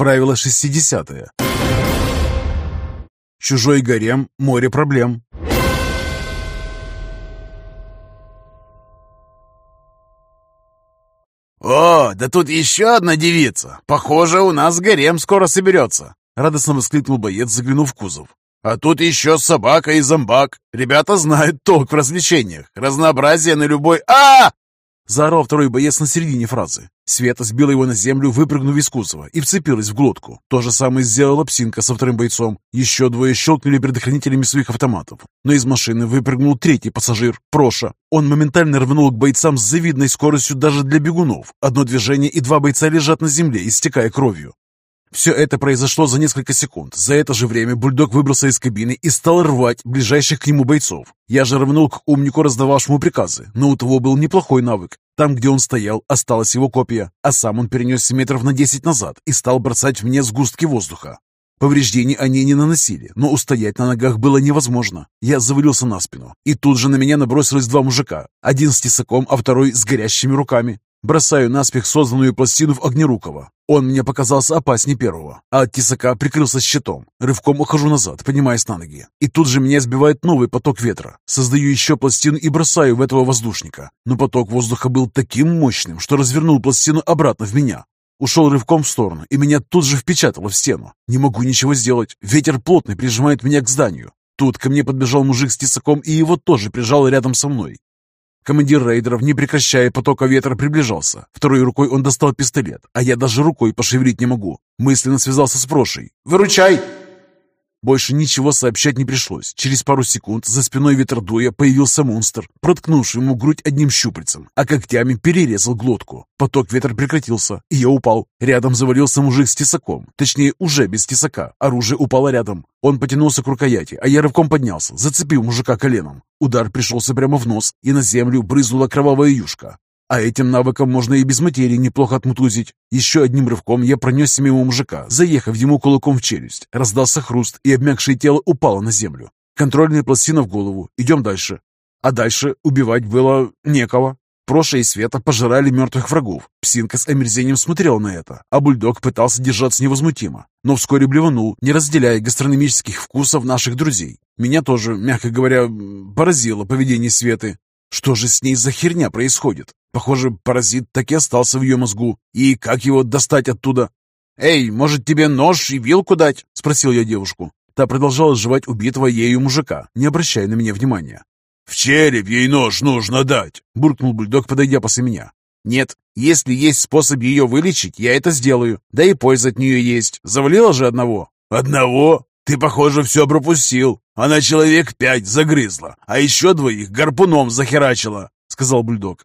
Правило 60 -е. Чужой гарем – море проблем. «О, да тут еще одна девица! Похоже, у нас гарем скоро соберется!» Радостно воскликнул боец, заглянув в кузов. «А тут еще собака и зомбак. Ребята знают толк в развлечениях. Разнообразие на любой... а Заорал второй боец на середине фразы. Света сбила его на землю, выпрыгнув из кузова, и вцепилась в глотку. То же самое сделала псинка со вторым бойцом. Еще двое щелкнули предохранителями своих автоматов. Но из машины выпрыгнул третий пассажир, Проша. Он моментально рванул к бойцам с завидной скоростью даже для бегунов. Одно движение, и два бойца лежат на земле, истекая кровью. Все это произошло за несколько секунд. За это же время бульдог выбрался из кабины и стал рвать ближайших к нему бойцов. Я же рванул к умнику, раздававшему приказы, но у того был неплохой навык. Там, где он стоял, осталась его копия, а сам он перенесся метров на десять назад и стал бросать в меня сгустки воздуха. Повреждений они не наносили, но устоять на ногах было невозможно. Я завалился на спину, и тут же на меня набросились два мужика, один с тесаком, а второй с горящими руками. Бросаю наспех созданную пластину в Огнерукова. Он мне показался опаснее первого, а от тесака прикрылся щитом. Рывком ухожу назад, поднимаясь на ноги. И тут же меня сбивает новый поток ветра. Создаю еще пластину и бросаю в этого воздушника. Но поток воздуха был таким мощным, что развернул пластину обратно в меня. Ушел рывком в сторону, и меня тут же впечатало в стену. Не могу ничего сделать. Ветер плотно прижимает меня к зданию. Тут ко мне подбежал мужик с тесаком, и его тоже прижал рядом со мной. Командир рейдеров, не прекращая потока ветра, приближался. Второй рукой он достал пистолет, а я даже рукой пошевелить не могу. Мысленно связался с Прошей. «Выручай!» Больше ничего сообщать не пришлось. Через пару секунд за спиной ветродуя появился монстр, проткнувший ему грудь одним щупальцем, а когтями перерезал глотку. Поток ветра прекратился, и я упал. Рядом завалился мужик с тесаком, точнее, уже без тесака. Оружие упало рядом. Он потянулся к рукояти, а я рывком поднялся, зацепив мужика коленом. Удар пришелся прямо в нос, и на землю брызнула кровавая юшка. А этим навыком можно и без материи неплохо отмутузить. Еще одним рывком я пронесся мимо мужика, заехав ему кулаком в челюсть. Раздался хруст, и обмякшее тело упало на землю. Контрольная пластина в голову. Идем дальше. А дальше убивать было некого. Проша и Света пожирали мертвых врагов. Псинка с омерзением смотрела на это, а бульдог пытался держаться невозмутимо, но вскоре блеванул, не разделяя гастрономических вкусов наших друзей. Меня тоже, мягко говоря, поразило поведение Светы. Что же с ней за херня происходит? Похоже, паразит так и остался в ее мозгу. И как его достать оттуда? «Эй, может, тебе нож и вилку дать?» — спросил я девушку. Та продолжала жевать убитого ею мужика, не обращая на меня внимания. «В череп ей нож нужно дать!» — буркнул бульдог, подойдя после меня. «Нет, если есть способ ее вылечить, я это сделаю. Да и польза от нее есть. Завалила же одного». «Одного? Ты, похоже, все пропустил. Она человек пять загрызла, а еще двоих гарпуном захерачила», — сказал бульдог.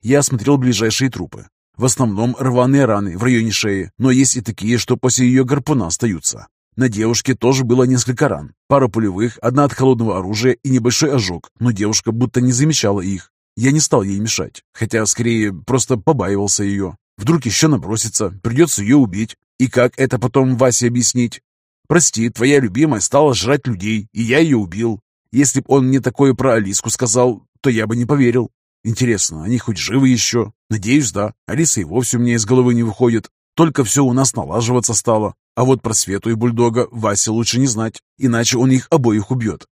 Я осмотрел ближайшие трупы. В основном рваные раны в районе шеи, но есть и такие, что после ее гарпуна остаются. На девушке тоже было несколько ран. Пара пулевых, одна от холодного оружия и небольшой ожог, но девушка будто не замечала их. Я не стал ей мешать, хотя скорее просто побаивался ее. Вдруг еще набросится, придется ее убить. И как это потом Васе объяснить? «Прости, твоя любимая стала жрать людей, и я ее убил. Если б он мне такое про Алиску сказал, то я бы не поверил. Интересно, они хоть живы еще? Надеюсь, да. Алиса и вовсе меня из головы не выходит. Только все у нас налаживаться стало. А вот про Свету и Бульдога Васе лучше не знать, иначе он их обоих убьет.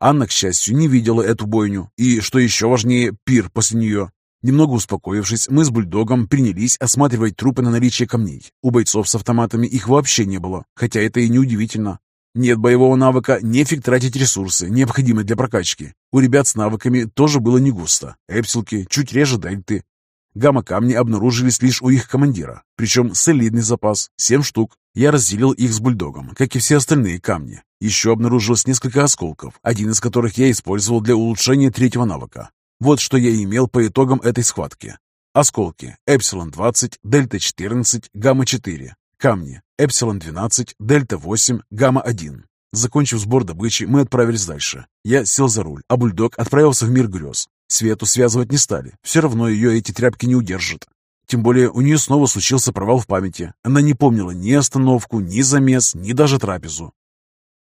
Анна, к счастью, не видела эту бойню. И, что еще важнее, пир после нее. Немного успокоившись, мы с Бульдогом принялись осматривать трупы на наличие камней. У бойцов с автоматами их вообще не было, хотя это и не удивительно. Нет боевого навыка, нефиг тратить ресурсы, необходимые для прокачки. У ребят с навыками тоже было не густо. Эпсилки, чуть реже дельты. Гамма-камни обнаружились лишь у их командира, причем солидный запас, 7 штук. Я разделил их с бульдогом, как и все остальные камни. Еще обнаружилось несколько осколков, один из которых я использовал для улучшения третьего навыка. Вот что я имел по итогам этой схватки. Осколки Эпсилон-20, Дельта-14, Гамма-4. Камни. Эпсилон-12, Дельта-8, Гамма-1. Закончив сбор добычи, мы отправились дальше. Я сел за руль, а бульдог отправился в мир грез. Свету связывать не стали. Все равно ее эти тряпки не удержат. Тем более у нее снова случился провал в памяти. Она не помнила ни остановку, ни замес, ни даже трапезу.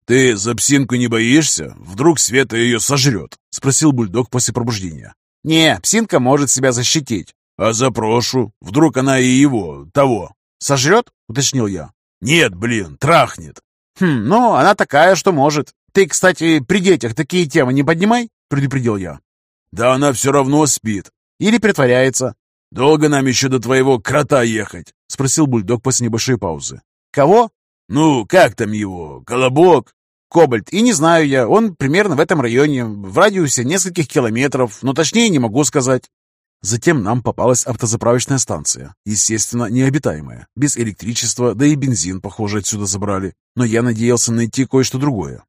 «Ты за псинку не боишься? Вдруг Света ее сожрет?» — спросил бульдог после пробуждения. «Не, псинка может себя защитить». «А за прошу? Вдруг она и его, того, «Сожрет?» — уточнил я. Нет, блин, трахнет. Хм, ну, она такая, что может. Ты, кстати, при детях такие темы не поднимай, предупредил я. Да она все равно спит. Или притворяется. Долго нам еще до твоего крота ехать? Спросил бульдог после небольшой паузы. Кого? Ну, как там его? Колобок? Кобальт. И не знаю я, он примерно в этом районе, в радиусе нескольких километров, но точнее не могу сказать. Затем нам попалась автозаправочная станция, естественно, необитаемая, без электричества, да и бензин, похоже, отсюда забрали. Но я надеялся найти кое-что другое.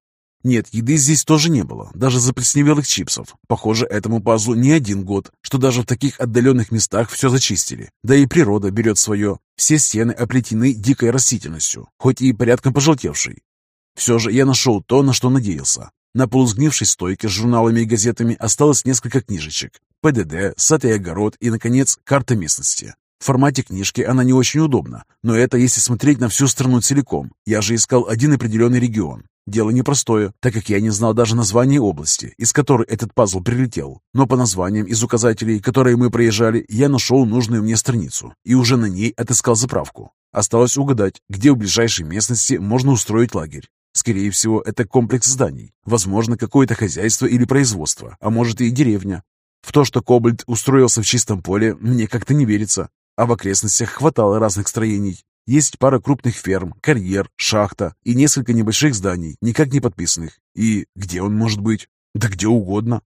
Нет, еды здесь тоже не было, даже заплесневелых чипсов. Похоже, этому пазлу не один год, что даже в таких отдаленных местах все зачистили. Да и природа берет свое. Все стены оплетены дикой растительностью, хоть и порядком пожелтевшей. Все же я нашел то, на что надеялся. На полузгнившей стойке с журналами и газетами осталось несколько книжечек. ПДД, сад и огород и, наконец, карта местности. В формате книжки она не очень удобна, но это если смотреть на всю страну целиком. Я же искал один определенный регион. Дело непростое, так как я не знал даже названия области, из которой этот пазл прилетел. Но по названиям из указателей, которые мы проезжали, я нашел нужную мне страницу и уже на ней отыскал заправку. Осталось угадать, где в ближайшей местности можно устроить лагерь. Скорее всего, это комплекс зданий. Возможно, какое-то хозяйство или производство, а может и деревня. В то, что Кобальт устроился в чистом поле, мне как-то не верится. А в окрестностях хватало разных строений. Есть пара крупных ферм, карьер, шахта и несколько небольших зданий, никак не подписанных. И где он может быть? Да где угодно.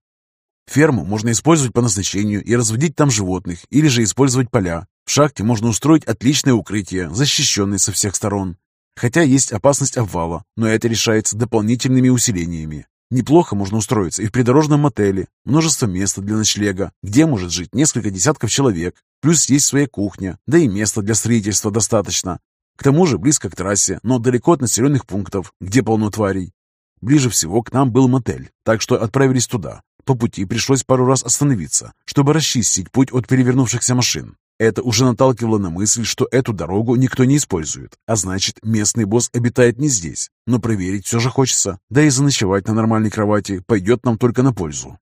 Ферму можно использовать по назначению и разводить там животных, или же использовать поля. В шахте можно устроить отличное укрытие, защищенное со всех сторон. Хотя есть опасность обвала, но это решается дополнительными усилениями. Неплохо можно устроиться и в придорожном мотеле, множество места для ночлега, где может жить несколько десятков человек, плюс есть своя кухня, да и места для строительства достаточно. К тому же близко к трассе, но далеко от населенных пунктов, где полно тварей. Ближе всего к нам был мотель, так что отправились туда. По пути пришлось пару раз остановиться, чтобы расчистить путь от перевернувшихся машин. Это уже наталкивало на мысль, что эту дорогу никто не использует, а значит, местный босс обитает не здесь. Но проверить все же хочется, да и заночевать на нормальной кровати пойдет нам только на пользу.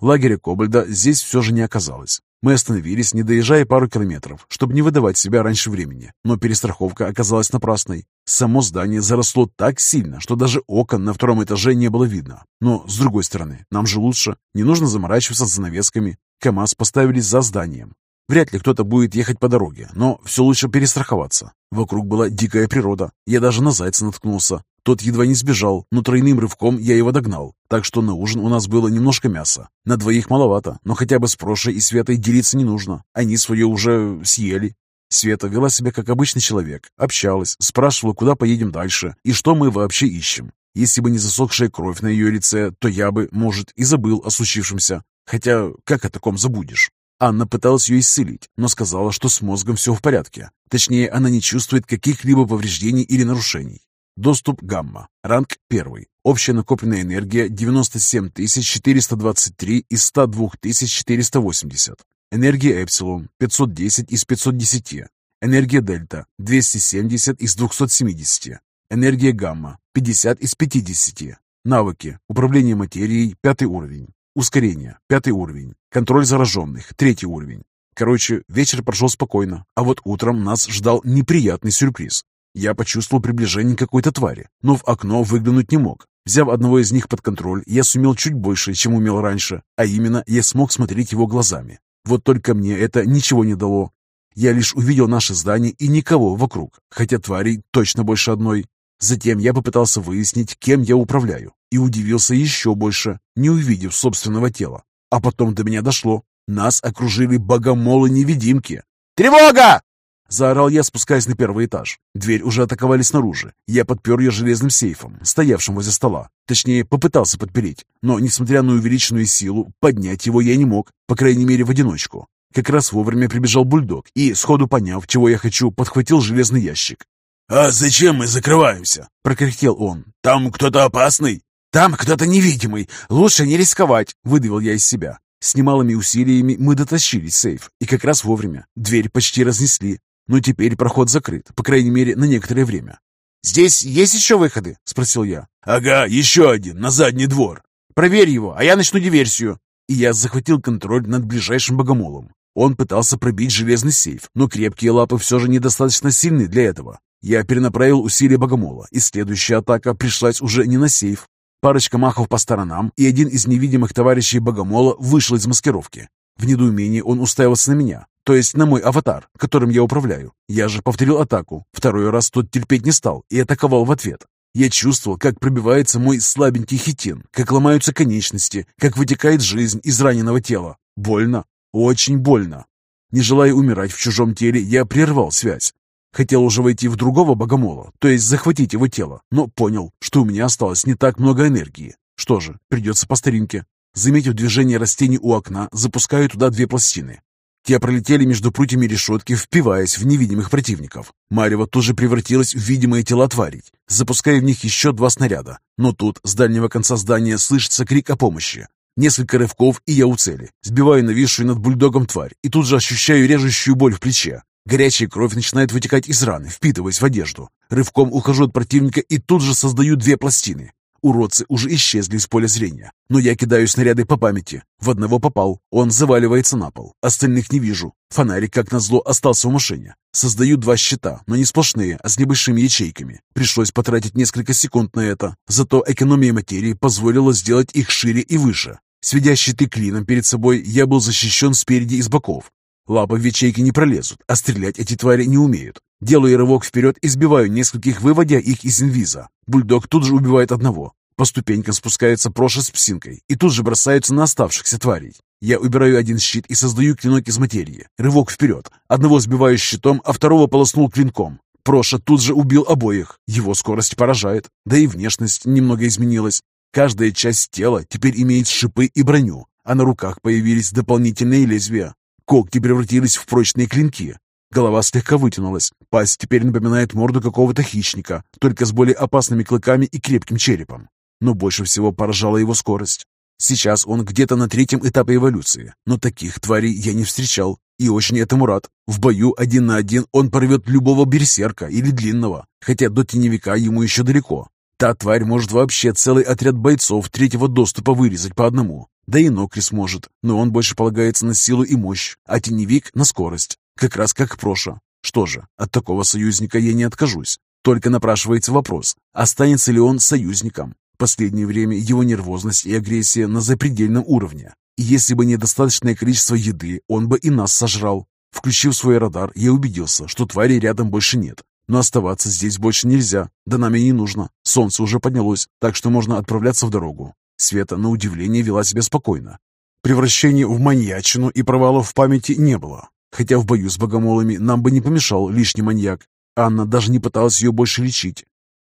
Лагеря Кобальда здесь все же не оказалось. Мы остановились, не доезжая пару километров, чтобы не выдавать себя раньше времени, но перестраховка оказалась напрасной. Само здание заросло так сильно, что даже окон на втором этаже не было видно. Но, с другой стороны, нам же лучше, не нужно заморачиваться с занавесками. КамАЗ поставили за зданием. Вряд ли кто-то будет ехать по дороге, но все лучше перестраховаться. Вокруг была дикая природа, я даже на зайца наткнулся. Тот едва не сбежал, но тройным рывком я его догнал. Так что на ужин у нас было немножко мяса. На двоих маловато, но хотя бы с Прошей и Светой делиться не нужно. Они свое уже съели. Света вела себя как обычный человек, общалась, спрашивала, куда поедем дальше и что мы вообще ищем. Если бы не засохшая кровь на ее лице, то я бы, может, и забыл о случившемся. Хотя, как о таком забудешь? Анна пыталась ее исцелить, но сказала, что с мозгом все в порядке. Точнее, она не чувствует каких-либо повреждений или нарушений. Доступ гамма. Ранг 1. Общая накопленная энергия 97 423 из 102 480. Энергия эпсилон 510 из 510. Энергия дельта 270 из 270. Энергия гамма 50 из 50. Навыки. Управление материей 5 уровень. Ускорение 5 уровень. Контроль зараженных 3 уровень. Короче, вечер прошел спокойно, а вот утром нас ждал неприятный сюрприз. Я почувствовал приближение какой-то твари, но в окно выглянуть не мог. Взяв одного из них под контроль, я сумел чуть больше, чем умел раньше, а именно я смог смотреть его глазами. Вот только мне это ничего не дало. Я лишь увидел наше здание и никого вокруг, хотя тварей точно больше одной. Затем я попытался выяснить, кем я управляю, и удивился еще больше, не увидев собственного тела. А потом до меня дошло. Нас окружили богомолы-невидимки. «Тревога!» Заорал я, спускаясь на первый этаж. Дверь уже атаковали снаружи. Я подпер ее железным сейфом, стоявшим возле стола. Точнее, попытался подпереть. Но, несмотря на увеличенную силу, поднять его я не мог, по крайней мере, в одиночку. Как раз вовремя прибежал бульдог и, сходу поняв, чего я хочу, подхватил железный ящик. «А зачем мы закрываемся?» – прокряхтел он. «Там кто-то опасный?» «Там кто-то невидимый. Лучше не рисковать», – выдавил я из себя. С немалыми усилиями мы дотащили сейф, и как раз вовремя. Дверь почти разнесли, но теперь проход закрыт, по крайней мере, на некоторое время. «Здесь есть еще выходы?» – спросил я. «Ага, еще один, на задний двор». «Проверь его, а я начну диверсию». и я захватил контроль над ближайшим богомолом. Он пытался пробить железный сейф, но крепкие лапы все же недостаточно сильны для этого. Я перенаправил усилия богомола, и следующая атака пришлась уже не на сейф. Парочка махов по сторонам, и один из невидимых товарищей богомола вышел из маскировки. В недоумении он уставился на меня, то есть на мой аватар, которым я управляю. Я же повторил атаку. Второй раз тот терпеть не стал и атаковал в ответ. Я чувствовал, как пробивается мой слабенький хитин, как ломаются конечности, как вытекает жизнь из раненого тела. Больно, очень больно. Не желая умирать в чужом теле, я прервал связь. Хотел уже войти в другого богомола, то есть захватить его тело, но понял, что у меня осталось не так много энергии. Что же, придется по старинке. Заметив движение растений у окна, запускаю туда две пластины. Те пролетели между прутьями решетки, впиваясь в невидимых противников. Марево тут же превратилась в видимые тела тварей, запуская в них еще два снаряда. Но тут, с дальнего конца здания, слышится крик о помощи. Несколько рывков, и я у цели. Сбиваю нависшую над бульдогом тварь, и тут же ощущаю режущую боль в плече. Горячая кровь начинает вытекать из раны, впитываясь в одежду. Рывком ухожу от противника и тут же создаю две пластины. Уродцы уже исчезли из поля зрения, но я кидаю снаряды по памяти. В одного попал, он заваливается на пол. Остальных не вижу. Фонарик, как назло, остался в машине. Создаю два щита, но не сплошные, а с небольшими ячейками. Пришлось потратить несколько секунд на это, зато экономия материи позволила сделать их шире и выше. Сведя щиты клином перед собой, я был защищен спереди и с боков. Лапы в ячейки не пролезут, а стрелять эти твари не умеют. Делаю рывок вперед и сбиваю нескольких, выводя их из инвиза. Бульдог тут же убивает одного. По ступенькам спускается Проша с псинкой и тут же бросаются на оставшихся тварей. Я убираю один щит и создаю клинок из материи. Рывок вперед. Одного сбиваю щитом, а второго полоснул клинком. Проша тут же убил обоих. Его скорость поражает. Да и внешность немного изменилась. Каждая часть тела теперь имеет шипы и броню, а на руках появились дополнительные лезвия. Когти превратились в прочные клинки. Голова слегка вытянулась. Пасть теперь напоминает морду какого-то хищника, только с более опасными клыками и крепким черепом. Но больше всего поражала его скорость. Сейчас он где-то на третьем этапе эволюции, но таких тварей я не встречал и очень этому рад. В бою один на один он порвет любого берсерка или длинного, хотя до теневика ему еще далеко. Та тварь может вообще целый отряд бойцов третьего доступа вырезать по одному. Да и Нокрис может, но он больше полагается на силу и мощь, а теневик — на скорость. Как раз как Проша. Что же, от такого союзника я не откажусь. Только напрашивается вопрос, останется ли он союзником. В последнее время его нервозность и агрессия на запредельном уровне. И если бы недостаточное количество еды, он бы и нас сожрал. Включив свой радар, я убедился, что твари рядом больше нет. Но оставаться здесь больше нельзя, да нам и не нужно. Солнце уже поднялось, так что можно отправляться в дорогу. Света, на удивление, вела себя спокойно. Превращения в маньячину и провалов в памяти не было. Хотя в бою с богомолами нам бы не помешал лишний маньяк. Анна даже не пыталась ее больше лечить.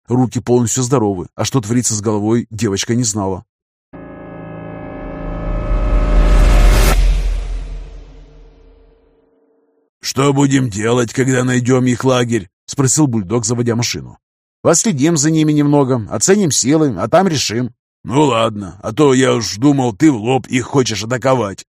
Руки полностью здоровы, а что творится с головой, девочка не знала. «Что будем делать, когда найдем их лагерь?» — спросил бульдог, заводя машину. «Последим за ними немного, оценим силы, а там решим». «Ну ладно, а то я уж думал, ты в лоб их хочешь атаковать».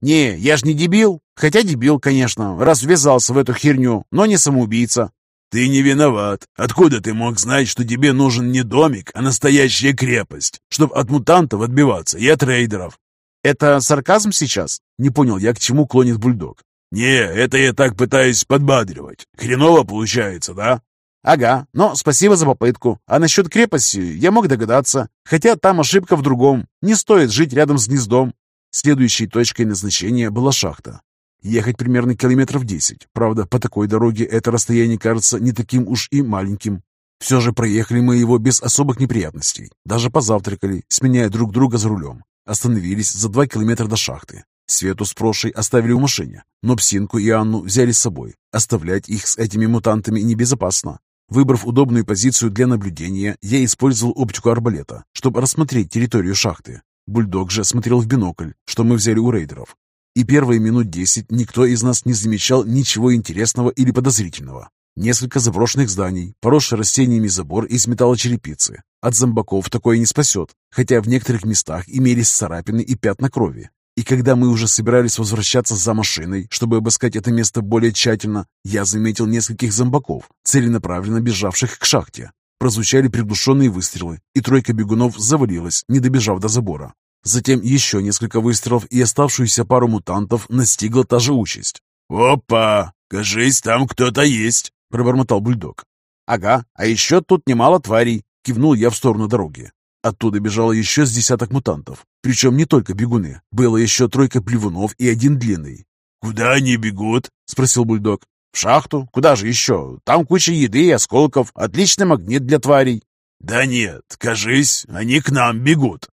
«Не, я ж не дебил. Хотя дебил, конечно, раз ввязался в эту херню, но не самоубийца». «Ты не виноват. Откуда ты мог знать, что тебе нужен не домик, а настоящая крепость, чтобы от мутантов отбиваться и от рейдеров?» «Это сарказм сейчас?» Не понял я, к чему клонит бульдог. «Не, это я так пытаюсь подбадривать. Хреново получается, да?» «Ага, но спасибо за попытку. А насчет крепости я мог догадаться. Хотя там ошибка в другом. Не стоит жить рядом с гнездом. Следующей точкой назначения была шахта. Ехать примерно километров 10. Правда, по такой дороге это расстояние кажется не таким уж и маленьким. Все же проехали мы его без особых неприятностей. Даже позавтракали, сменяя друг друга за рулем. Остановились за два километра до шахты. Свету с Прошей оставили в машине, но Псинку и Анну взяли с собой. Оставлять их с этими мутантами небезопасно. Выбрав удобную позицию для наблюдения, я использовал оптику арбалета, чтобы рассмотреть территорию шахты. Бульдог же смотрел в бинокль, что мы взяли у рейдеров. И первые минут десять никто из нас не замечал ничего интересного или подозрительного. Несколько заброшенных зданий, поросший растениями забор из металлочерепицы. От зомбаков такое не спасет, хотя в некоторых местах имелись царапины и пятна крови. И когда мы уже собирались возвращаться за машиной, чтобы обыскать это место более тщательно, я заметил нескольких зомбаков, целенаправленно бежавших к шахте. Прозвучали приглушенные выстрелы, и тройка бегунов завалилась, не добежав до забора. Затем еще несколько выстрелов, и оставшуюся пару мутантов настигла та же участь. «Опа! Кажись, там кто-то есть!» — пробормотал бульдог. «Ага, а еще тут немало тварей!» — кивнул я в сторону дороги. Оттуда бежало еще с десяток мутантов. Причем не только бегуны. Было еще тройка плевунов и один длинный. «Куда они бегут?» — спросил бульдог. «В шахту? Куда же еще? Там куча еды и осколков. Отличный магнит для тварей». «Да нет, кажись, они к нам бегут».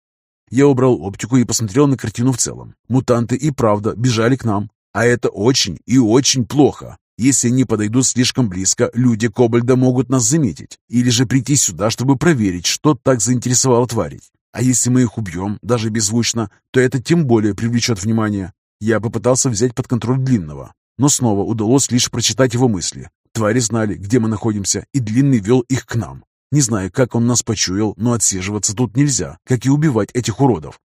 Я убрал оптику и посмотрел на картину в целом. Мутанты и правда бежали к нам. А это очень и очень плохо. Если они подойдут слишком близко, люди Кобальда могут нас заметить, или же прийти сюда, чтобы проверить, что так заинтересовало тварей. А если мы их убьем, даже беззвучно, то это тем более привлечет внимание. Я попытался взять под контроль Длинного, но снова удалось лишь прочитать его мысли. Твари знали, где мы находимся, и Длинный вел их к нам. Не знаю, как он нас почуял, но отсиживаться тут нельзя, как и убивать этих уродов.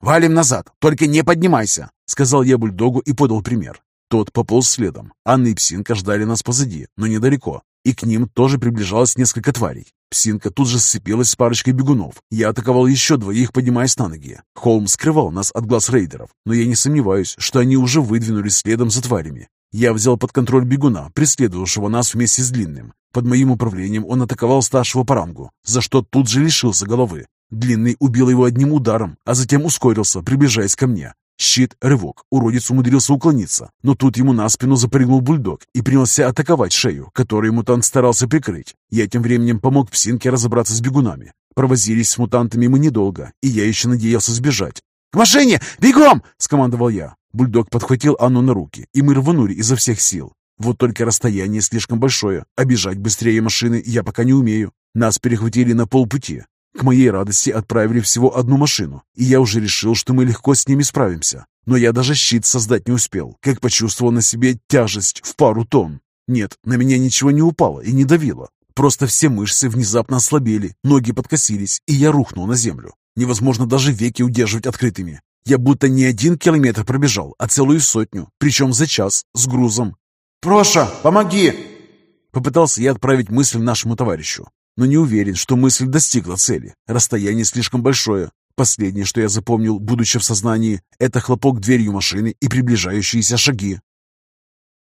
«Валим назад, только не поднимайся!» — сказал я бульдогу и подал пример. Тот пополз следом. Анна и Псинка ждали нас позади, но недалеко. И к ним тоже приближалось несколько тварей. Псинка тут же сцепилась с парочкой бегунов. Я атаковал еще двоих, поднимаясь на ноги. Холм скрывал нас от глаз рейдеров, но я не сомневаюсь, что они уже выдвинулись следом за тварями. Я взял под контроль бегуна, преследовавшего нас вместе с Длинным. Под моим управлением он атаковал старшего по рангу, за что тут же лишился головы. Длинный убил его одним ударом, а затем ускорился, приближаясь ко мне. Щит, рывок. Уродец умудрился уклониться, но тут ему на спину запрыгнул бульдог и принялся атаковать шею, которую мутант старался прикрыть. Я тем временем помог псинке разобраться с бегунами. Провозились с мутантами мы недолго, и я еще надеялся сбежать. «К машине! Бегом!» — скомандовал я. Бульдог подхватил Анну на руки, и мы рванули изо всех сил. Вот только расстояние слишком большое, а бежать быстрее машины я пока не умею. Нас перехватили на полпути. К моей радости отправили всего одну машину, и я уже решил, что мы легко с ними справимся. Но я даже щит создать не успел, как почувствовал на себе тяжесть в пару тонн. Нет, на меня ничего не упало и не давило. Просто все мышцы внезапно ослабели, ноги подкосились, и я рухнул на землю. Невозможно даже веки удерживать открытыми. Я будто не один километр пробежал, а целую сотню, причем за час, с грузом. «Проша, помоги!» Попытался я отправить мысль нашему товарищу, но не уверен, что мысль достигла цели. Расстояние слишком большое. Последнее, что я запомнил, будучи в сознании, это хлопок дверью машины и приближающиеся шаги.